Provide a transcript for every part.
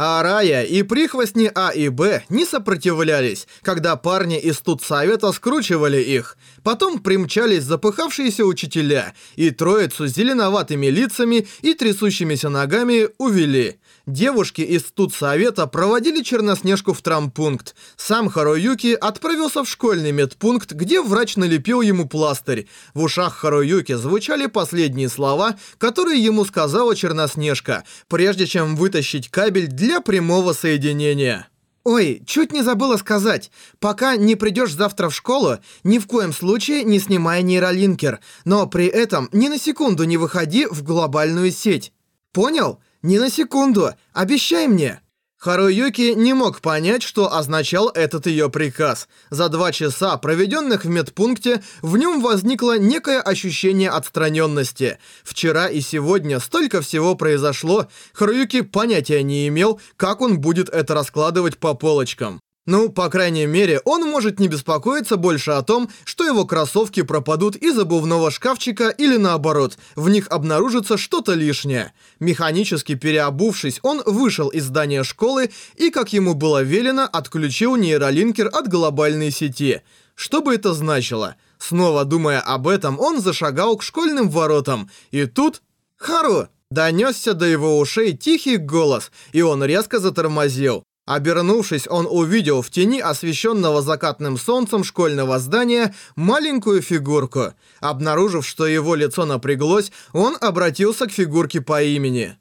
А Рая и прихвостни А и Б не сопротивлялись, когда парни из студсовета скручивали их. Потом примчались запыхавшиеся учителя, и троицу с зеленоватыми лицами и трясущимися ногами увели. Девушки из студсовета проводили Черноснежку в травмпункт. Сам Харуюки отправился в школьный медпункт, где врач налепил ему пластырь. В ушах Харуюки звучали последние слова, которые ему сказала Черноснежка, прежде чем вытащить кабель для прямого соединения. «Ой, чуть не забыла сказать. Пока не придешь завтра в школу, ни в коем случае не снимай нейролинкер, но при этом ни на секунду не выходи в глобальную сеть. Понял?» «Ни на секунду! Обещай мне!» Харуюки не мог понять, что означал этот ее приказ. За два часа, проведенных в медпункте, в нем возникло некое ощущение отстраненности. Вчера и сегодня столько всего произошло, Харуюки понятия не имел, как он будет это раскладывать по полочкам. Ну, по крайней мере, он может не беспокоиться больше о том, что его кроссовки пропадут из обувного шкафчика или наоборот, в них обнаружится что-то лишнее. Механически переобувшись, он вышел из здания школы и, как ему было велено, отключил нейролинкер от глобальной сети. Что бы это значило? Снова думая об этом, он зашагал к школьным воротам, и тут... Хару! Донесся до его ушей тихий голос, и он резко затормозил. Обернувшись, он увидел в тени освещенного закатным солнцем школьного здания маленькую фигурку. Обнаружив, что его лицо напряглось, он обратился к фигурке по имени.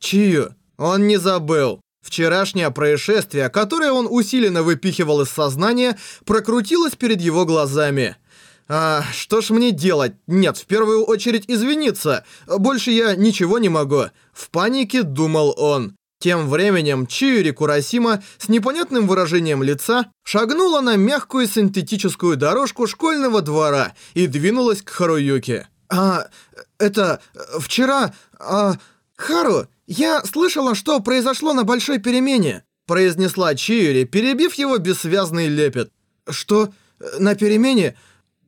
Чию. Он не забыл. Вчерашнее происшествие, которое он усиленно выпихивал из сознания, прокрутилось перед его глазами. А, что ж мне делать? Нет, в первую очередь извиниться. Больше я ничего не могу. В панике думал он. Тем временем Чиури Курасима с непонятным выражением лица шагнула на мягкую синтетическую дорожку школьного двора и двинулась к Харуюке. «А, это... вчера... а... Хару, я слышала, что произошло на большой перемене», произнесла Чиури, перебив его бессвязный лепет. «Что? На перемене?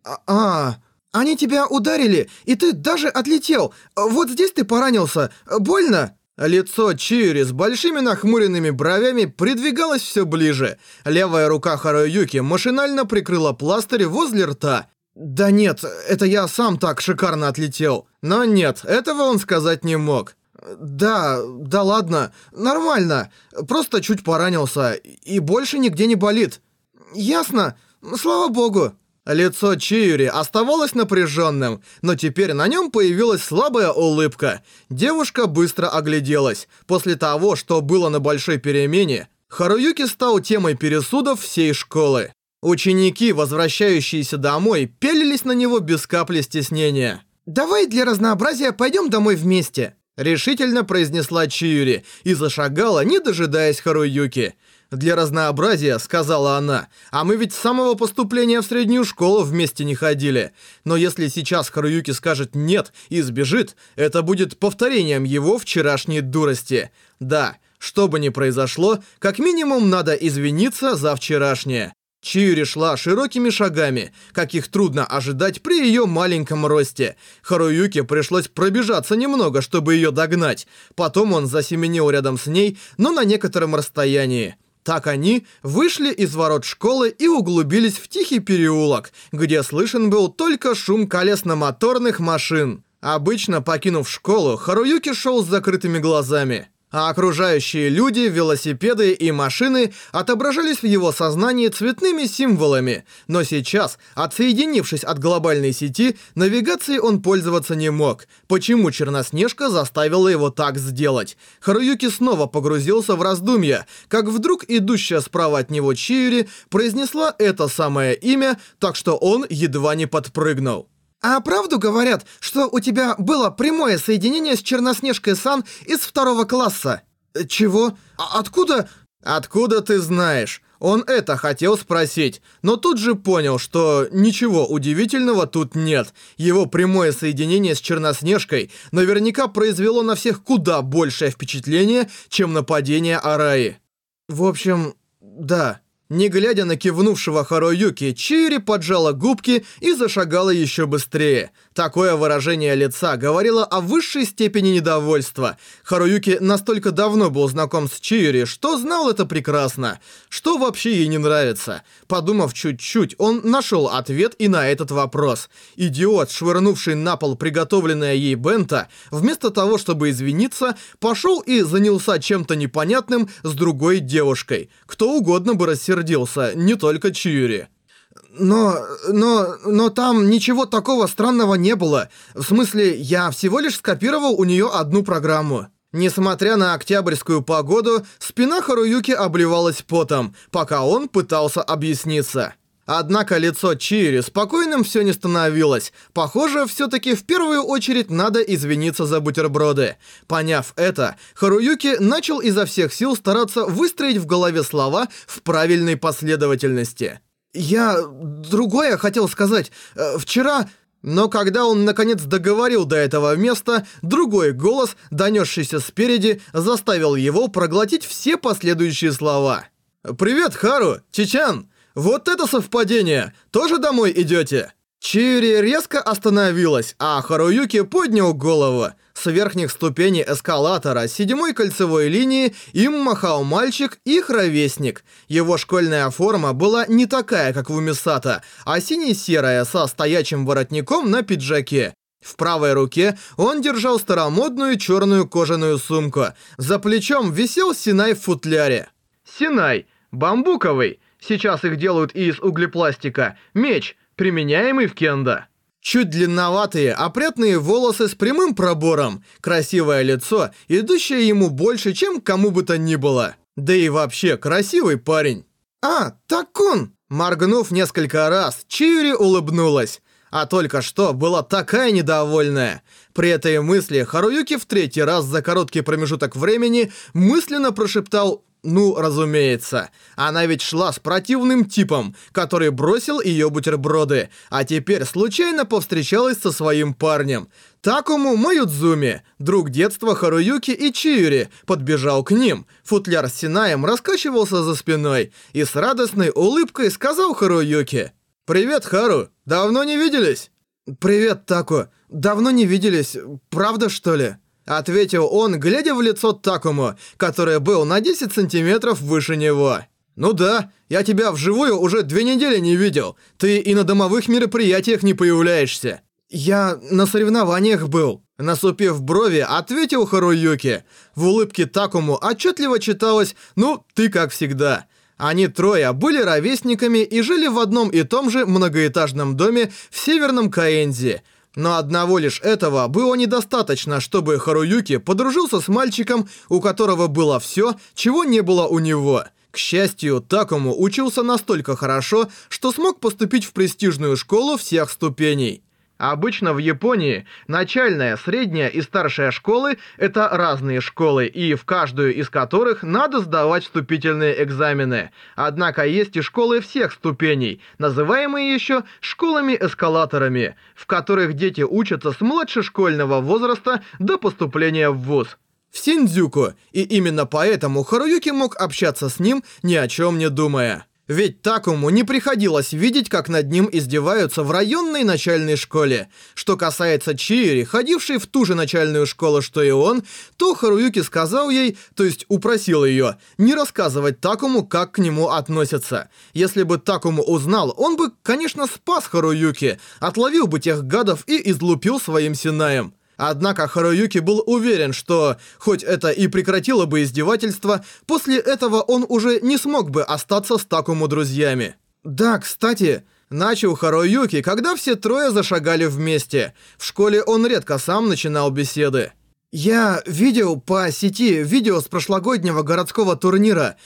А, а... Они тебя ударили, и ты даже отлетел. Вот здесь ты поранился. Больно?» Лицо Чиури с большими нахмуренными бровями придвигалось все ближе. Левая рука Харуюки машинально прикрыла пластырь возле рта. «Да нет, это я сам так шикарно отлетел». Но нет, этого он сказать не мог. «Да, да ладно, нормально. Просто чуть поранился, и больше нигде не болит». «Ясно. Слава богу». Лицо Чиури оставалось напряженным, но теперь на нем появилась слабая улыбка. Девушка быстро огляделась. После того, что было на большой перемене, Харуюки стал темой пересудов всей школы. Ученики, возвращающиеся домой, пелились на него без капли стеснения. «Давай для разнообразия пойдем домой вместе», решительно произнесла Чиури и зашагала, не дожидаясь Харуюки. «Для разнообразия», — сказала она. «А мы ведь с самого поступления в среднюю школу вместе не ходили. Но если сейчас Харуюки скажет «нет» и сбежит, это будет повторением его вчерашней дурости. Да, что бы ни произошло, как минимум надо извиниться за вчерашнее». Чиури шла широкими шагами, каких трудно ожидать при ее маленьком росте. Харуюке пришлось пробежаться немного, чтобы ее догнать. Потом он засеменил рядом с ней, но на некотором расстоянии. Так они вышли из ворот школы и углубились в тихий переулок, где слышен был только шум колесно-моторных машин. Обычно, покинув школу, Харуюки шел с закрытыми глазами а окружающие люди, велосипеды и машины отображались в его сознании цветными символами. Но сейчас, отсоединившись от глобальной сети, навигацией он пользоваться не мог. Почему Черноснежка заставила его так сделать? Харуюки снова погрузился в раздумья, как вдруг идущая справа от него Чиури произнесла это самое имя, так что он едва не подпрыгнул. «А правду говорят, что у тебя было прямое соединение с Черноснежкой-сан из второго класса?» «Чего? А откуда?» «Откуда ты знаешь?» Он это хотел спросить, но тут же понял, что ничего удивительного тут нет. Его прямое соединение с Черноснежкой наверняка произвело на всех куда большее впечатление, чем нападение Араи. В общем, да. Не глядя на кивнувшего Харуюки, Чири поджала губки и зашагала еще быстрее. Такое выражение лица говорило о высшей степени недовольства. Харуюки настолько давно был знаком с Чири, что знал это прекрасно. Что вообще ей не нравится? Подумав чуть-чуть, он нашел ответ и на этот вопрос. Идиот, швырнувший на пол приготовленное ей бента, вместо того, чтобы извиниться, пошел и занялся чем-то непонятным с другой девушкой. Кто угодно бы рассердился рассердился, не только Чьюри. Но... но... но там ничего такого странного не было. В смысле, я всего лишь скопировал у нее одну программу. Несмотря на октябрьскую погоду, спина Харуюки обливалась потом, пока он пытался объясниться. Однако лицо Чири спокойным все не становилось. Похоже, все-таки в первую очередь надо извиниться за бутерброды. Поняв это, Харуюки начал изо всех сил стараться выстроить в голове слова в правильной последовательности. «Я... другое хотел сказать. Э, вчера...» Но когда он наконец договорил до этого места, другой голос, донесшийся спереди, заставил его проглотить все последующие слова. «Привет, Хару! Чичан! Вот это совпадение! Тоже домой идете?» Чири резко остановилась, а Харуюки поднял голову. С верхних ступеней эскалатора седьмой кольцевой линии им махал мальчик, их ровесник. Его школьная форма была не такая, как у Мисата, а сине-серая со стоячим воротником на пиджаке. В правой руке он держал старомодную черную кожаную сумку. За плечом висел Синай в футляре. Синай, бамбуковый, Сейчас их делают из углепластика. Меч, применяемый в кендо. Чуть длинноватые, опрятные волосы с прямым пробором, красивое лицо, идущее ему больше, чем кому бы то ни было. Да и вообще, красивый парень. «А, так он!» Моргнув несколько раз, Чири улыбнулась. А только что была такая недовольная. При этой мысли Харуюки в третий раз за короткий промежуток времени мысленно прошептал ну, разумеется. Она ведь шла с противным типом, который бросил ее бутерброды, а теперь случайно повстречалась со своим парнем. Такому Маюдзуми, друг детства Харуюки и Чиюри, подбежал к ним. Футляр с Синаем раскачивался за спиной и с радостной улыбкой сказал Харуюки. «Привет, Хару! Давно не виделись?» «Привет, Таку! Давно не виделись. Правда, что ли?» Ответил он, глядя в лицо Такому, который был на 10 сантиметров выше него. «Ну да, я тебя вживую уже две недели не видел. Ты и на домовых мероприятиях не появляешься». «Я на соревнованиях был», — насупив брови, ответил Харуюки. В улыбке Такому отчетливо читалось «Ну, ты как всегда». Они трое были ровесниками и жили в одном и том же многоэтажном доме в Северном Каэнзи — но одного лишь этого было недостаточно, чтобы Харуюки подружился с мальчиком, у которого было все, чего не было у него. К счастью, Такому учился настолько хорошо, что смог поступить в престижную школу всех ступеней. Обычно в Японии начальная, средняя и старшая школы – это разные школы, и в каждую из которых надо сдавать вступительные экзамены. Однако есть и школы всех ступеней, называемые еще школами-эскалаторами, в которых дети учатся с младшешкольного возраста до поступления в вуз. В Синдзюку, и именно поэтому Харуюки мог общаться с ним, ни о чем не думая. Ведь Такому не приходилось видеть, как над ним издеваются в районной начальной школе. Что касается Чири, ходившей в ту же начальную школу, что и он, то Харуюки сказал ей, то есть упросил ее, не рассказывать Такому, как к нему относятся. Если бы Такому узнал, он бы, конечно, спас Харуюки, отловил бы тех гадов и излупил своим Синаем. Однако Харуюки был уверен, что, хоть это и прекратило бы издевательство, после этого он уже не смог бы остаться с Такому друзьями. «Да, кстати...» Начал Харуюки, когда все трое зашагали вместе. В школе он редко сам начинал беседы. «Я видел по сети видео с прошлогоднего городского турнира.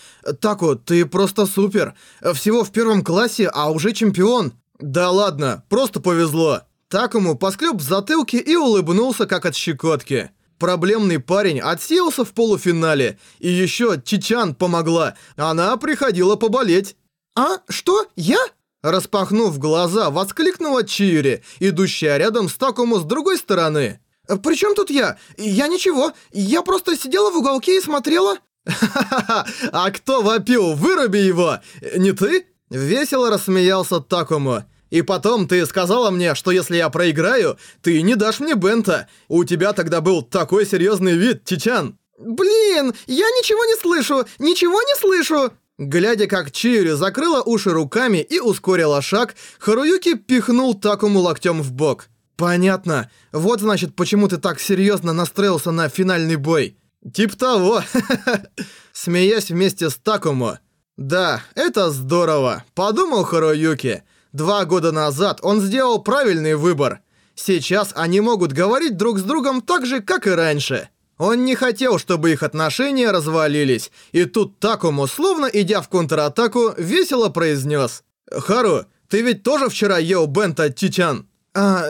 Таку, ты просто супер. Всего в первом классе, а уже чемпион». «Да ладно, просто повезло». Такому поскреб в затылке и улыбнулся, как от щекотки. Проблемный парень отсеялся в полуфинале. И еще Чичан помогла. Она приходила поболеть. «А? Что? Я?» Распахнув глаза, воскликнула Чири, идущая рядом с Такому с другой стороны. «При чем тут я? Я ничего. Я просто сидела в уголке и смотрела». «Ха-ха-ха! А кто вопил? Выруби его! Не ты?» Весело рассмеялся Такому. «И потом ты сказала мне, что если я проиграю, ты не дашь мне Бента. У тебя тогда был такой серьезный вид, Чичан». «Блин, я ничего не слышу! Ничего не слышу!» Глядя, как Чиури закрыла уши руками и ускорила шаг, Харуюки пихнул Такому локтем в бок. «Понятно. Вот значит, почему ты так серьезно настроился на финальный бой». «Тип того!» Смеясь вместе с Такому. «Да, это здорово», — подумал Харуюки. Два года назад он сделал правильный выбор. Сейчас они могут говорить друг с другом так же, как и раньше. Он не хотел, чтобы их отношения развалились, и тут Такому, словно идя в контратаку, весело произнес. «Хару, ты ведь тоже вчера ел бента Тичан?» «А,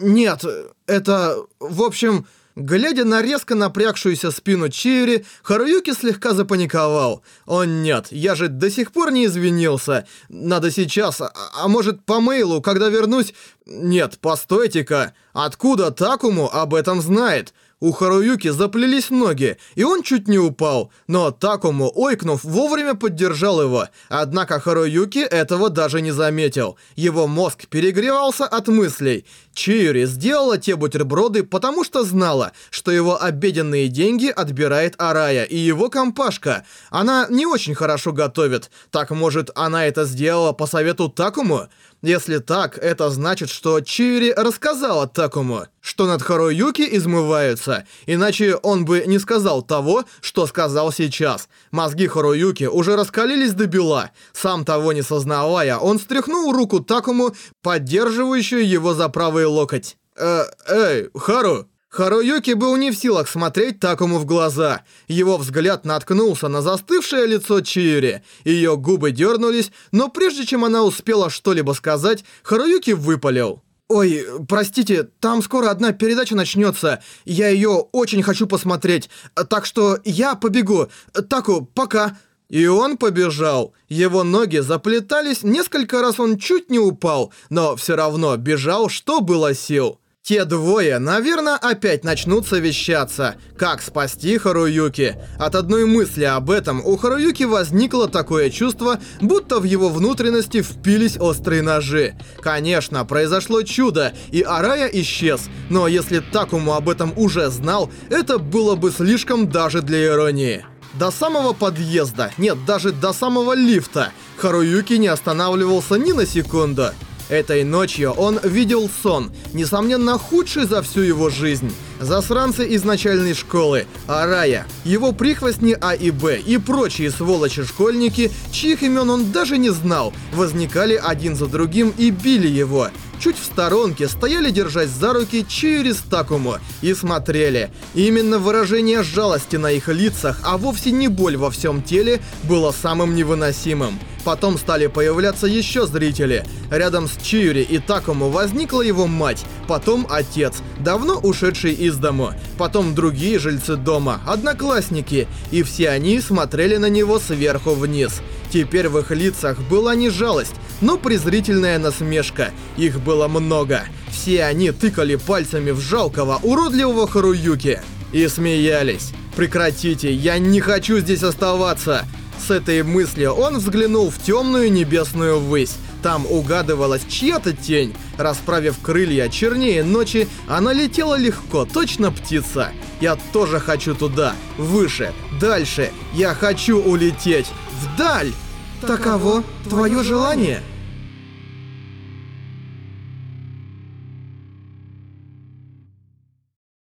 нет, это... в общем...» Глядя на резко напрягшуюся спину Чиури, Харуюки слегка запаниковал. «О нет, я же до сих пор не извинился. Надо сейчас, а, а может по мейлу, когда вернусь...» «Нет, постойте-ка, откуда Такому об этом знает?» У Харуюки заплелись ноги, и он чуть не упал, но Такому, ойкнув, вовремя поддержал его. Однако Харуюки этого даже не заметил. Его мозг перегревался от мыслей. Чиури сделала те бутерброды, потому что знала, что его обеденные деньги отбирает Арая и его компашка. Она не очень хорошо готовит. Так, может, она это сделала по совету Такому? Если так, это значит, что Чиури рассказала Такому, что над Харуюки измываются, иначе он бы не сказал того, что сказал сейчас. Мозги Харуюки уже раскалились до бела. Сам того не сознавая, он стряхнул руку Такому, поддерживающую его за правый локоть. «Э, эй, Хару!» Харуюки был не в силах смотреть Такому в глаза. Его взгляд наткнулся на застывшее лицо Чиури. Ее губы дернулись, но прежде чем она успела что-либо сказать, Харуюки выпалил. «Ой, простите, там скоро одна передача начнется. Я ее очень хочу посмотреть. Так что я побегу. Таку, пока». И он побежал. Его ноги заплетались, несколько раз он чуть не упал, но все равно бежал, что было сил. Те двое, наверное, опять начнут совещаться, как спасти Харуюки. От одной мысли об этом у Харуюки возникло такое чувство, будто в его внутренности впились острые ножи. Конечно, произошло чудо, и Арая исчез, но если Такому об этом уже знал, это было бы слишком даже для иронии. До самого подъезда, нет, даже до самого лифта, Харуюки не останавливался ни на секунду. Этой ночью он видел сон, несомненно худший за всю его жизнь. Засранцы из начальной школы, Арая, его прихвостни А и Б и прочие сволочи-школьники, чьих имен он даже не знал, возникали один за другим и били его. Чуть в сторонке стояли, держась за руки, через Такому и смотрели. Именно выражение жалости на их лицах, а вовсе не боль во всем теле, было самым невыносимым. Потом стали появляться еще зрители. Рядом с Чиури и Такому возникла его мать, потом отец, давно ушедший из дому, потом другие жильцы дома, одноклассники, и все они смотрели на него сверху вниз. Теперь в их лицах была не жалость, но презрительная насмешка. Их было много. Все они тыкали пальцами в жалкого, уродливого Харуюки и смеялись. «Прекратите, я не хочу здесь оставаться!» С этой мыслью он взглянул в темную небесную высь. Там угадывалась чья-то тень. Расправив крылья чернее ночи, она летела легко, точно птица. Я тоже хочу туда, выше, дальше. Я хочу улететь, вдаль. Таково твое желание?